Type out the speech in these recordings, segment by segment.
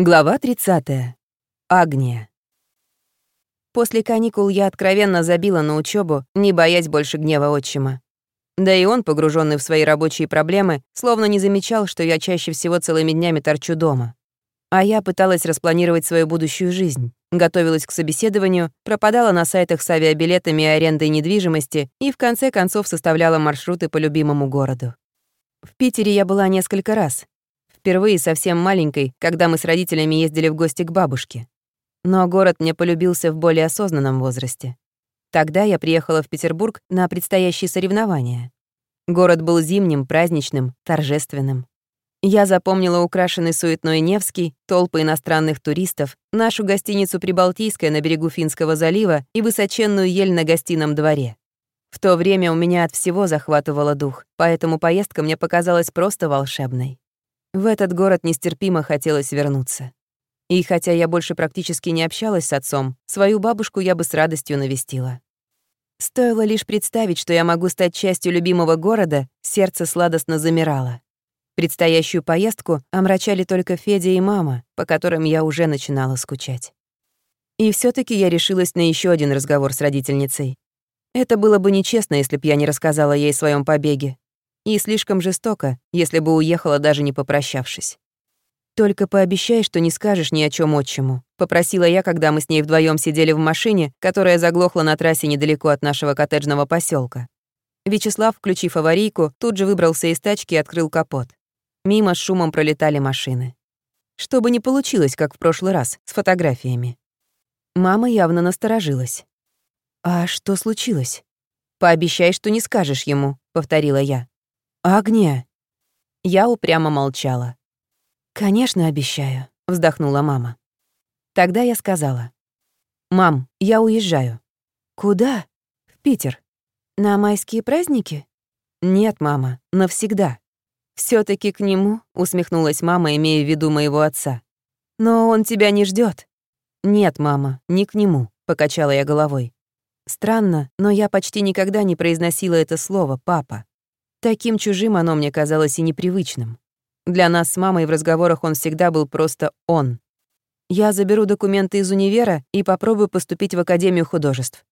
Глава 30. Агния. После каникул я откровенно забила на учебу, не боясь больше гнева отчима. Да и он, погруженный в свои рабочие проблемы, словно не замечал, что я чаще всего целыми днями торчу дома. А я пыталась распланировать свою будущую жизнь, готовилась к собеседованию, пропадала на сайтах с авиабилетами и арендой недвижимости и в конце концов составляла маршруты по любимому городу. В Питере я была несколько раз, Впервые совсем маленькой, когда мы с родителями ездили в гости к бабушке. Но город мне полюбился в более осознанном возрасте. Тогда я приехала в Петербург на предстоящие соревнования. Город был зимним, праздничным, торжественным. Я запомнила украшенный суетной Невский, толпы иностранных туристов, нашу гостиницу «Прибалтийская» на берегу Финского залива и высоченную ель на гостином дворе. В то время у меня от всего захватывало дух, поэтому поездка мне показалась просто волшебной. В этот город нестерпимо хотелось вернуться. И хотя я больше практически не общалась с отцом, свою бабушку я бы с радостью навестила. Стоило лишь представить, что я могу стать частью любимого города, сердце сладостно замирало. Предстоящую поездку омрачали только Федя и мама, по которым я уже начинала скучать. И все таки я решилась на еще один разговор с родительницей. Это было бы нечестно, если б я не рассказала ей о своем побеге. И слишком жестоко, если бы уехала, даже не попрощавшись. «Только пообещай, что не скажешь ни о чем отчиму», — попросила я, когда мы с ней вдвоем сидели в машине, которая заглохла на трассе недалеко от нашего коттеджного поселка. Вячеслав, включив аварийку, тут же выбрался из тачки и открыл капот. Мимо с шумом пролетали машины. Чтобы не получилось, как в прошлый раз, с фотографиями. Мама явно насторожилась. «А что случилось?» «Пообещай, что не скажешь ему», — повторила я. «Агния!» Я упрямо молчала. «Конечно, обещаю», — вздохнула мама. Тогда я сказала. «Мам, я уезжаю». «Куда?» «В Питер». «На майские праздники?» «Нет, мама, навсегда». все таки к нему», — усмехнулась мама, имея в виду моего отца. «Но он тебя не ждет. «Нет, мама, не к нему», — покачала я головой. Странно, но я почти никогда не произносила это слово «папа». Таким чужим оно мне казалось и непривычным. Для нас с мамой в разговорах он всегда был просто «он». Я заберу документы из универа и попробую поступить в Академию художеств.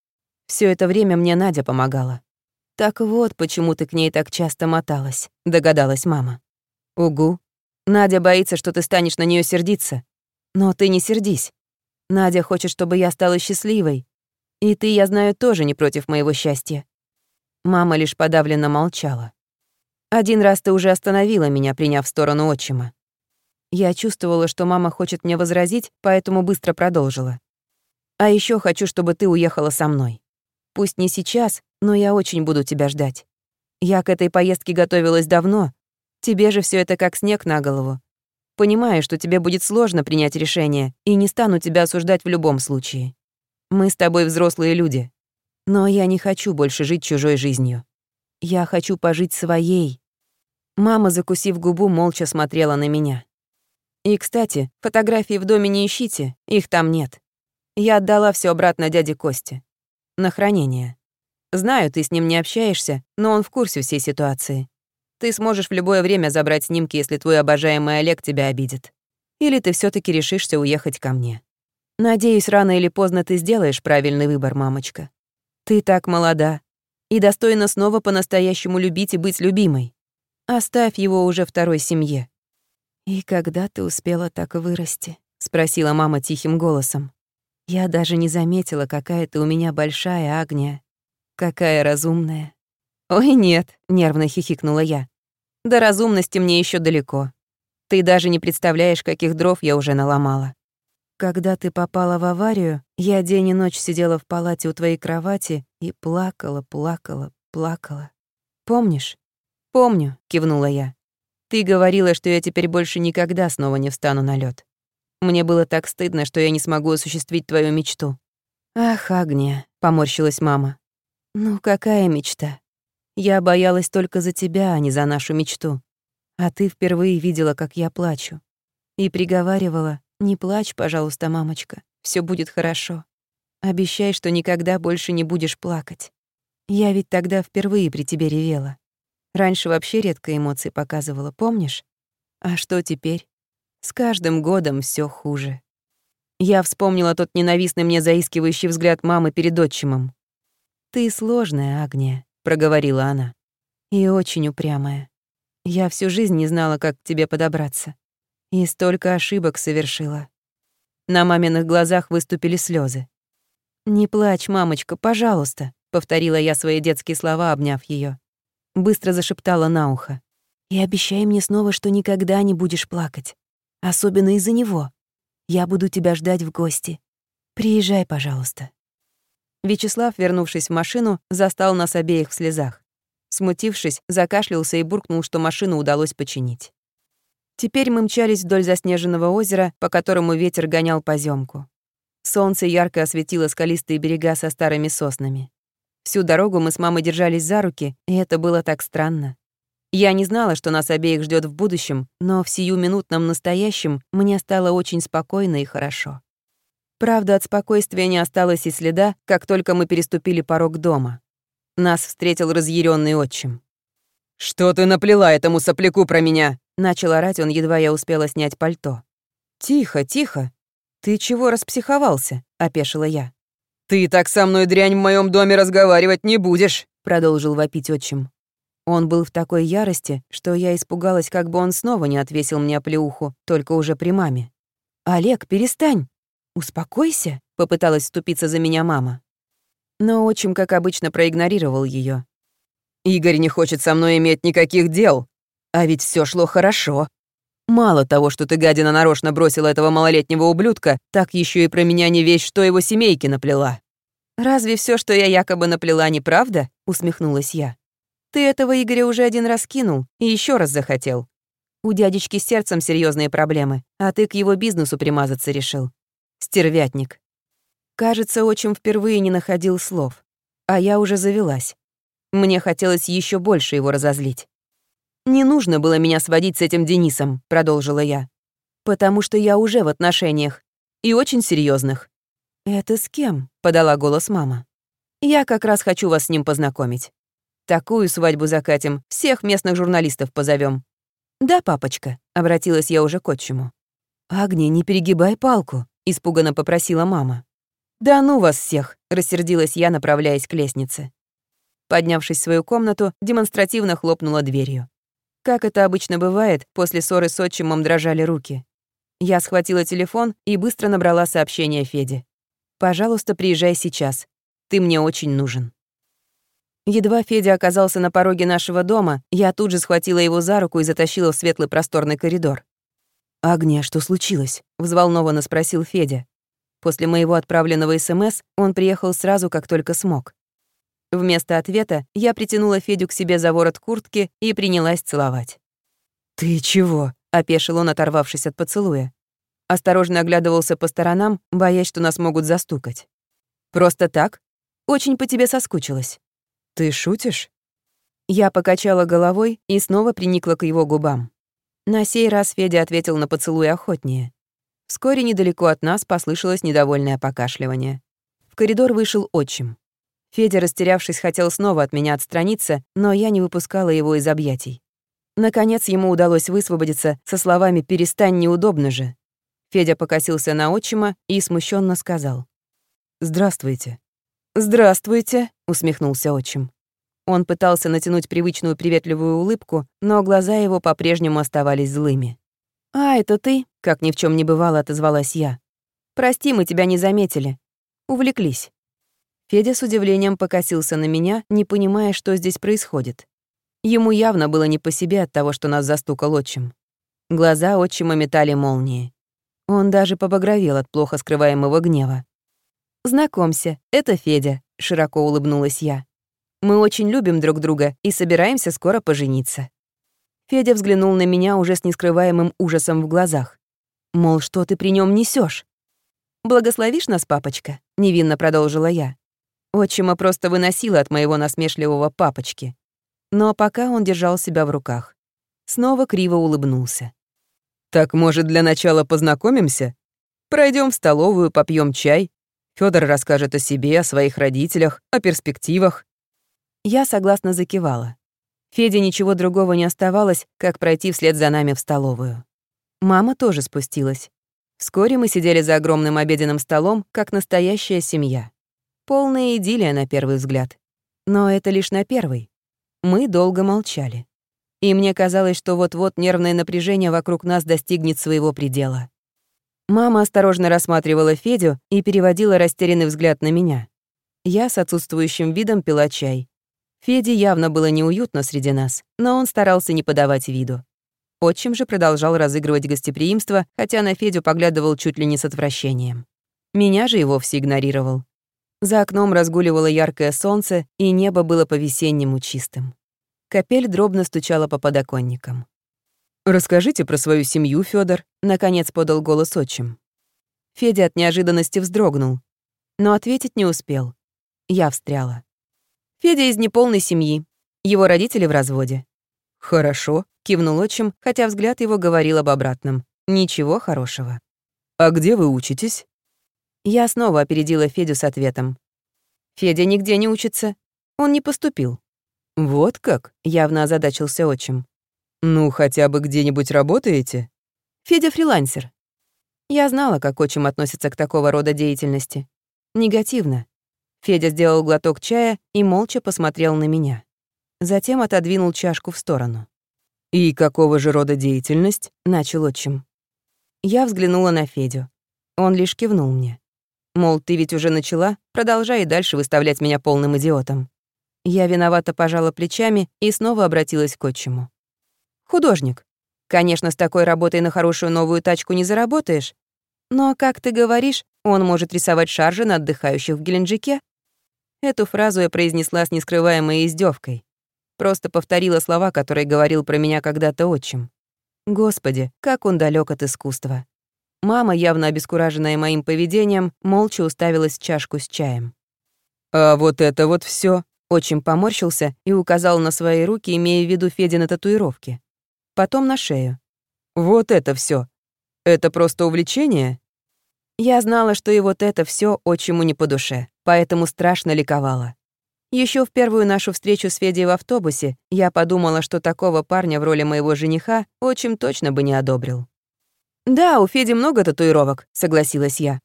Все это время мне Надя помогала. «Так вот, почему ты к ней так часто моталась», — догадалась мама. «Угу. Надя боится, что ты станешь на нее сердиться. Но ты не сердись. Надя хочет, чтобы я стала счастливой. И ты, я знаю, тоже не против моего счастья». Мама лишь подавленно молчала. Один раз ты уже остановила меня, приняв сторону отчима. Я чувствовала, что мама хочет мне возразить, поэтому быстро продолжила. А еще хочу, чтобы ты уехала со мной. Пусть не сейчас, но я очень буду тебя ждать. Я к этой поездке готовилась давно. Тебе же все это как снег на голову. Понимаю, что тебе будет сложно принять решение, и не стану тебя осуждать в любом случае. Мы с тобой взрослые люди. Но я не хочу больше жить чужой жизнью. Я хочу пожить своей. Мама, закусив губу, молча смотрела на меня. И, кстати, фотографии в доме не ищите, их там нет. Я отдала все обратно дяде Косте. На хранение. Знаю, ты с ним не общаешься, но он в курсе всей ситуации. Ты сможешь в любое время забрать снимки, если твой обожаемый Олег тебя обидит. Или ты все таки решишься уехать ко мне. Надеюсь, рано или поздно ты сделаешь правильный выбор, мамочка. Ты так молода, и достойна снова по-настоящему любить и быть любимой. Оставь его уже второй семье». «И когда ты успела так вырасти?» — спросила мама тихим голосом. «Я даже не заметила, какая ты у меня большая, Агния. Какая разумная». «Ой, нет», — нервно хихикнула я. «До разумности мне еще далеко. Ты даже не представляешь, каких дров я уже наломала. Когда ты попала в аварию, я день и ночь сидела в палате у твоей кровати и плакала, плакала, плакала. Помнишь? Помню, кивнула я. Ты говорила, что я теперь больше никогда снова не встану на лед. Мне было так стыдно, что я не смогу осуществить твою мечту. Ах, Агния, поморщилась мама. Ну какая мечта? Я боялась только за тебя, а не за нашу мечту. А ты впервые видела, как я плачу. И приговаривала, не плачь, пожалуйста, мамочка, все будет хорошо. Обещай, что никогда больше не будешь плакать. Я ведь тогда впервые при тебе ревела. Раньше вообще редко эмоции показывала, помнишь? А что теперь? С каждым годом все хуже. Я вспомнила тот ненавистный мне заискивающий взгляд мамы перед отчимом. «Ты сложная, Агния», — проговорила она. «И очень упрямая. Я всю жизнь не знала, как к тебе подобраться. И столько ошибок совершила». На маминых глазах выступили слезы. «Не плачь, мамочка, пожалуйста», — повторила я свои детские слова, обняв ее. Быстро зашептала на ухо. «И обещай мне снова, что никогда не будешь плакать. Особенно из-за него. Я буду тебя ждать в гости. Приезжай, пожалуйста». Вячеслав, вернувшись в машину, застал нас обеих в слезах. Смутившись, закашлялся и буркнул, что машину удалось починить. Теперь мы мчались вдоль заснеженного озера, по которому ветер гонял поземку. Солнце ярко осветило скалистые берега со старыми соснами. Всю дорогу мы с мамой держались за руки, и это было так странно. Я не знала, что нас обеих ждет в будущем, но в сиюминутном настоящем мне стало очень спокойно и хорошо. Правда, от спокойствия не осталось и следа, как только мы переступили порог дома. Нас встретил разъяренный отчим. «Что ты наплела этому сопляку про меня?» Начал орать он, едва я успела снять пальто. «Тихо, тихо», «Ты чего распсиховался?» — опешила я. «Ты так со мной, дрянь, в моем доме разговаривать не будешь!» — продолжил вопить отчим. Он был в такой ярости, что я испугалась, как бы он снова не отвесил мне оплеуху, только уже при маме. «Олег, перестань! Успокойся!» — попыталась вступиться за меня мама. Но отчим, как обычно, проигнорировал ее. «Игорь не хочет со мной иметь никаких дел, а ведь все шло хорошо. Мало того, что ты, гадина, нарочно бросила этого малолетнего ублюдка, так еще и про меня не весь, что его семейки наплела». «Разве все, что я якобы наплела, неправда?» — усмехнулась я. «Ты этого Игоря уже один раз кинул и еще раз захотел. У дядечки с сердцем серьезные проблемы, а ты к его бизнесу примазаться решил. Стервятник». Кажется, отчим впервые не находил слов, а я уже завелась. Мне хотелось еще больше его разозлить. «Не нужно было меня сводить с этим Денисом», — продолжила я. «Потому что я уже в отношениях. И очень серьезных. «Это с кем?» — подала голос мама. «Я как раз хочу вас с ним познакомить. Такую свадьбу закатим, всех местных журналистов позовем. «Да, папочка», — обратилась я уже к отчиму. «Агния, не перегибай палку», — испуганно попросила мама. «Да ну вас всех», — рассердилась я, направляясь к лестнице. Поднявшись в свою комнату, демонстративно хлопнула дверью. Как это обычно бывает, после ссоры с отчимом дрожали руки. Я схватила телефон и быстро набрала сообщение Феде. «Пожалуйста, приезжай сейчас. Ты мне очень нужен». Едва Федя оказался на пороге нашего дома, я тут же схватила его за руку и затащила в светлый просторный коридор. «Агния, что случилось?» — взволнованно спросил Федя. После моего отправленного СМС он приехал сразу, как только смог. Вместо ответа я притянула Федю к себе за ворот куртки и принялась целовать. «Ты чего?» — опешил он, оторвавшись от поцелуя. Осторожно оглядывался по сторонам, боясь, что нас могут застукать. «Просто так? Очень по тебе соскучилась». «Ты шутишь?» Я покачала головой и снова приникла к его губам. На сей раз Федя ответил на поцелуй охотнее. Вскоре недалеко от нас послышалось недовольное покашливание. В коридор вышел отчим. Федя, растерявшись, хотел снова от меня отстраниться, но я не выпускала его из объятий. Наконец ему удалось высвободиться со словами «перестань, неудобно же». Федя покосился на отчима и смущенно сказал. «Здравствуйте». «Здравствуйте», — усмехнулся отчим. Он пытался натянуть привычную приветливую улыбку, но глаза его по-прежнему оставались злыми. «А, это ты?» — как ни в чем не бывало, отозвалась я. «Прости, мы тебя не заметили. Увлеклись». Федя с удивлением покосился на меня, не понимая, что здесь происходит. Ему явно было не по себе от того, что нас застукал отчим. Глаза отчима метали молнии. Он даже побагровел от плохо скрываемого гнева. «Знакомься, это Федя», — широко улыбнулась я. «Мы очень любим друг друга и собираемся скоро пожениться». Федя взглянул на меня уже с нескрываемым ужасом в глазах. Мол, что ты при нем несешь? «Благословишь нас, папочка?» — невинно продолжила я. Отчима просто выносила от моего насмешливого папочки. Но пока он держал себя в руках. Снова криво улыбнулся. «Так, может, для начала познакомимся? Пройдем в столовую, попьем чай. Федор расскажет о себе, о своих родителях, о перспективах». Я согласно закивала. Феде ничего другого не оставалось, как пройти вслед за нами в столовую. Мама тоже спустилась. Вскоре мы сидели за огромным обеденным столом, как настоящая семья. Полная идиллия на первый взгляд. Но это лишь на первый. Мы долго молчали. И мне казалось, что вот-вот нервное напряжение вокруг нас достигнет своего предела. Мама осторожно рассматривала Федю и переводила растерянный взгляд на меня. Я с отсутствующим видом пила чай. Феде явно было неуютно среди нас, но он старался не подавать виду. Отчим же продолжал разыгрывать гостеприимство, хотя на Федю поглядывал чуть ли не с отвращением. Меня же и вовсе игнорировал. За окном разгуливало яркое солнце, и небо было по-весеннему чистым. Капель дробно стучала по подоконникам. «Расскажите про свою семью, Федор, наконец подал голос отчим. Федя от неожиданности вздрогнул, но ответить не успел. Я встряла. Федя из неполной семьи. Его родители в разводе. «Хорошо», — кивнул отчим, хотя взгляд его говорил об обратном. «Ничего хорошего». «А где вы учитесь?» Я снова опередила Федю с ответом. «Федя нигде не учится. Он не поступил». «Вот как?» — явно озадачился отчим. «Ну, хотя бы где-нибудь работаете?» «Федя фрилансер». Я знала, как отчим относится к такого рода деятельности. Негативно. Федя сделал глоток чая и молча посмотрел на меня. Затем отодвинул чашку в сторону. «И какого же рода деятельность?» — начал отчим. Я взглянула на Федю. Он лишь кивнул мне. Мол, ты ведь уже начала, продолжай и дальше выставлять меня полным идиотом. Я виновато пожала плечами и снова обратилась к отчиму. «Художник. Конечно, с такой работой на хорошую новую тачку не заработаешь. Но, как ты говоришь, он может рисовать шаржи на отдыхающих в Геленджике. Эту фразу я произнесла с нескрываемой издевкой. Просто повторила слова, которые говорил про меня когда-то отчим. Господи, как он далек от искусства. Мама, явно обескураженная моим поведением, молча уставилась чашку с чаем. «А вот это вот все. Отчим поморщился и указал на свои руки, имея в виду Федины татуировки. Потом на шею. «Вот это все. Это просто увлечение?» Я знала, что и вот это все отчиму не по душе, поэтому страшно ликовала. Еще в первую нашу встречу с Федей в автобусе я подумала, что такого парня в роли моего жениха отчим точно бы не одобрил. «Да, у Феди много татуировок», — согласилась я.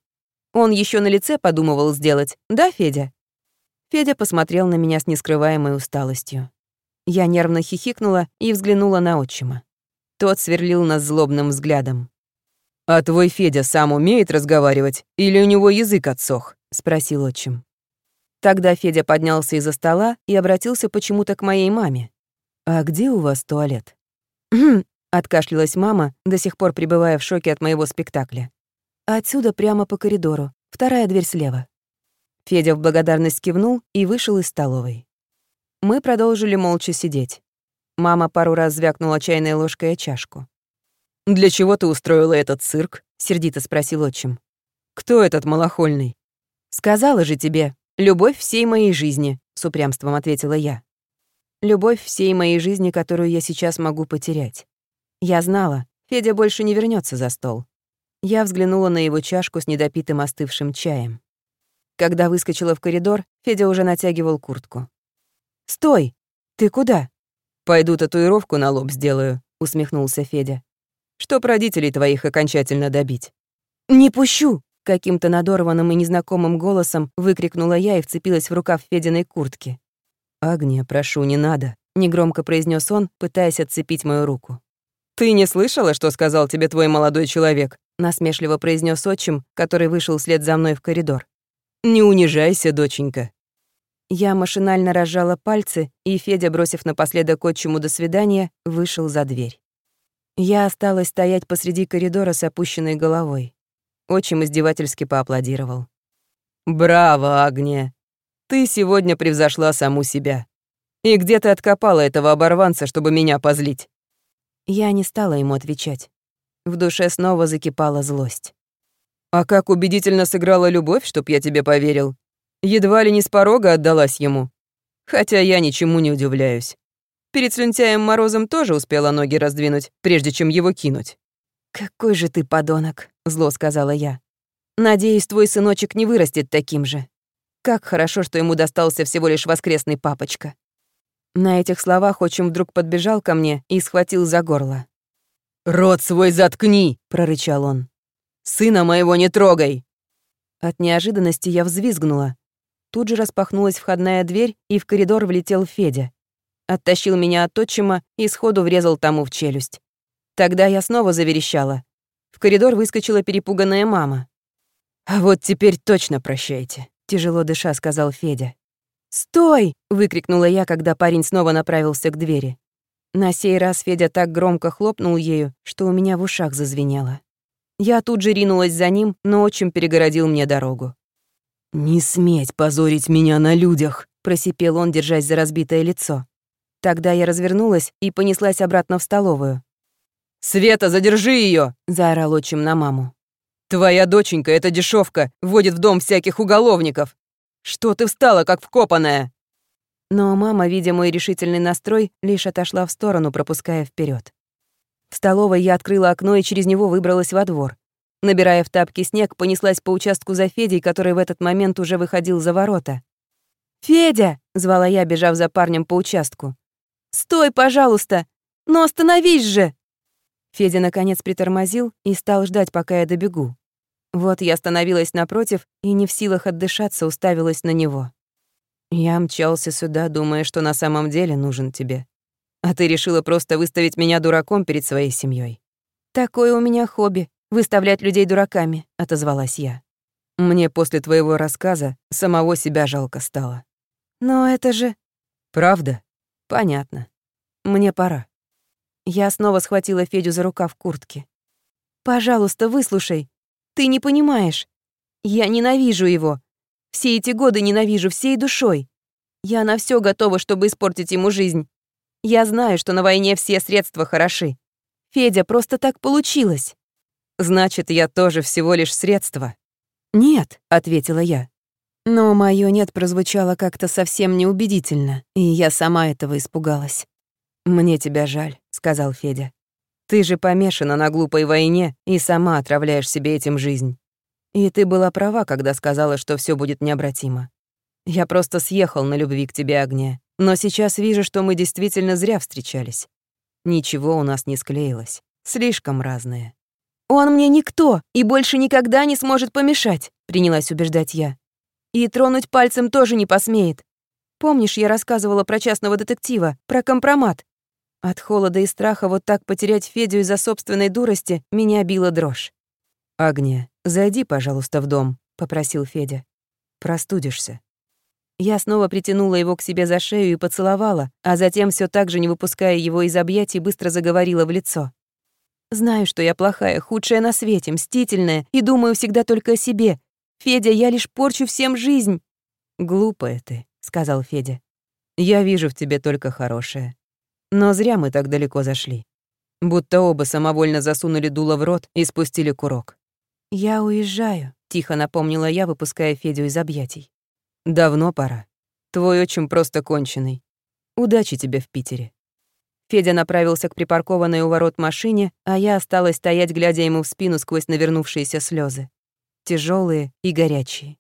Он еще на лице подумывал сделать, да, Федя? Федя посмотрел на меня с нескрываемой усталостью. Я нервно хихикнула и взглянула на отчима. Тот сверлил нас злобным взглядом. «А твой Федя сам умеет разговаривать или у него язык отсох?» — спросил отчим. Тогда Федя поднялся из-за стола и обратился почему-то к моей маме. «А где у вас туалет?» Откашлялась мама, до сих пор пребывая в шоке от моего спектакля. «Отсюда прямо по коридору, вторая дверь слева». Федя в благодарность кивнул и вышел из столовой. Мы продолжили молча сидеть. Мама пару раз звякнула чайной ложкой о чашку. «Для чего ты устроила этот цирк?» — сердито спросил отчим. «Кто этот малохольный?» «Сказала же тебе, любовь всей моей жизни», — с упрямством ответила я. «Любовь всей моей жизни, которую я сейчас могу потерять. Я знала, Федя больше не вернется за стол. Я взглянула на его чашку с недопитым остывшим чаем. Когда выскочила в коридор, Федя уже натягивал куртку. «Стой! Ты куда?» «Пойду татуировку на лоб сделаю», — усмехнулся Федя чтоб родителей твоих окончательно добить». «Не пущу!» — каким-то надорванным и незнакомым голосом выкрикнула я и вцепилась в рукав Фединой куртки. «Агния, прошу, не надо», — негромко произнес он, пытаясь отцепить мою руку. «Ты не слышала, что сказал тебе твой молодой человек?» — насмешливо произнес отчим, который вышел вслед за мной в коридор. «Не унижайся, доченька». Я машинально разжала пальцы, и Федя, бросив напоследок отчиму «до свидания», вышел за дверь. Я осталась стоять посреди коридора с опущенной головой. Отчим издевательски поаплодировал. «Браво, Агния! Ты сегодня превзошла саму себя. И где ты откопала этого оборванца, чтобы меня позлить?» Я не стала ему отвечать. В душе снова закипала злость. «А как убедительно сыграла любовь, чтоб я тебе поверил. Едва ли не с порога отдалась ему. Хотя я ничему не удивляюсь. Перед слюнтяем Морозом тоже успела ноги раздвинуть, прежде чем его кинуть. «Какой же ты подонок», — зло сказала я. «Надеюсь, твой сыночек не вырастет таким же. Как хорошо, что ему достался всего лишь воскресный папочка». На этих словах отчим вдруг подбежал ко мне и схватил за горло. «Рот свой заткни!» — прорычал он. «Сына моего не трогай!» От неожиданности я взвизгнула. Тут же распахнулась входная дверь, и в коридор влетел Федя. Оттащил меня от отчима и сходу врезал тому в челюсть. Тогда я снова заверещала. В коридор выскочила перепуганная мама. «А вот теперь точно прощайте», — тяжело дыша сказал Федя. «Стой!» — выкрикнула я, когда парень снова направился к двери. На сей раз Федя так громко хлопнул ею, что у меня в ушах зазвенело. Я тут же ринулась за ним, но отчим перегородил мне дорогу. «Не сметь позорить меня на людях!» — просипел он, держась за разбитое лицо. Тогда я развернулась и понеслась обратно в столовую. «Света, задержи ее! заорал отчим на маму. «Твоя доченька, эта дешевка, вводит в дом всяких уголовников! Что ты встала, как вкопанная?» Но мама, видя мой решительный настрой, лишь отошла в сторону, пропуская вперед. В столовой я открыла окно и через него выбралась во двор. Набирая в тапки снег, понеслась по участку за Федей, который в этот момент уже выходил за ворота. «Федя!» — звала я, бежав за парнем по участку. «Стой, пожалуйста! Ну остановись же!» Федя наконец притормозил и стал ждать, пока я добегу. Вот я остановилась напротив и не в силах отдышаться уставилась на него. Я мчался сюда, думая, что на самом деле нужен тебе. А ты решила просто выставить меня дураком перед своей семьей. Такое у меня хобби — выставлять людей дураками, — отозвалась я. Мне после твоего рассказа самого себя жалко стало. Но это же... Правда? Понятно. Мне пора. Я снова схватила Федю за рукав куртки. «Пожалуйста, выслушай. Ты не понимаешь. Я ненавижу его. Все эти годы ненавижу всей душой. Я на все готова, чтобы испортить ему жизнь. Я знаю, что на войне все средства хороши. Федя, просто так получилось. Значит, я тоже всего лишь средство. Нет, ответила я. Но моё нет прозвучало как-то совсем неубедительно, и я сама этого испугалась. Мне тебя жаль, сказал Федя. Ты же помешана на глупой войне и сама отравляешь себе этим жизнь. И ты была права, когда сказала, что все будет необратимо. Я просто съехал на любви к тебе, Огня, но сейчас вижу, что мы действительно зря встречались. Ничего у нас не склеилось. Слишком разные. «Он мне никто и больше никогда не сможет помешать», — принялась убеждать я. «И тронуть пальцем тоже не посмеет. Помнишь, я рассказывала про частного детектива, про компромат? От холода и страха вот так потерять Федю из-за собственной дурости меня била дрожь. «Агния, зайди, пожалуйста, в дом», — попросил Федя. «Простудишься». Я снова притянула его к себе за шею и поцеловала, а затем все так же, не выпуская его из объятий, быстро заговорила в лицо. «Знаю, что я плохая, худшая на свете, мстительная, и думаю всегда только о себе. Федя, я лишь порчу всем жизнь». «Глупая ты», — сказал Федя. «Я вижу в тебе только хорошее. Но зря мы так далеко зашли. Будто оба самовольно засунули дуло в рот и спустили курок. «Я уезжаю», — тихо напомнила я, выпуская Федю из объятий. «Давно пора. Твой отчим просто конченый. Удачи тебе в Питере». Федя направился к припаркованной у ворот машине, а я осталась стоять, глядя ему в спину сквозь навернувшиеся слезы. Тяжелые и горячие.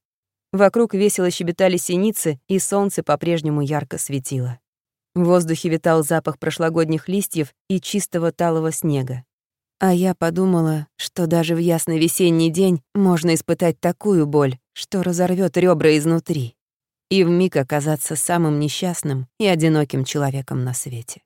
Вокруг весело щебетали синицы, и солнце по-прежнему ярко светило. В воздухе витал запах прошлогодних листьев и чистого талого снега. А я подумала, что даже в ясный весенний день можно испытать такую боль, что разорвет ребра изнутри, и вмиг оказаться самым несчастным и одиноким человеком на свете.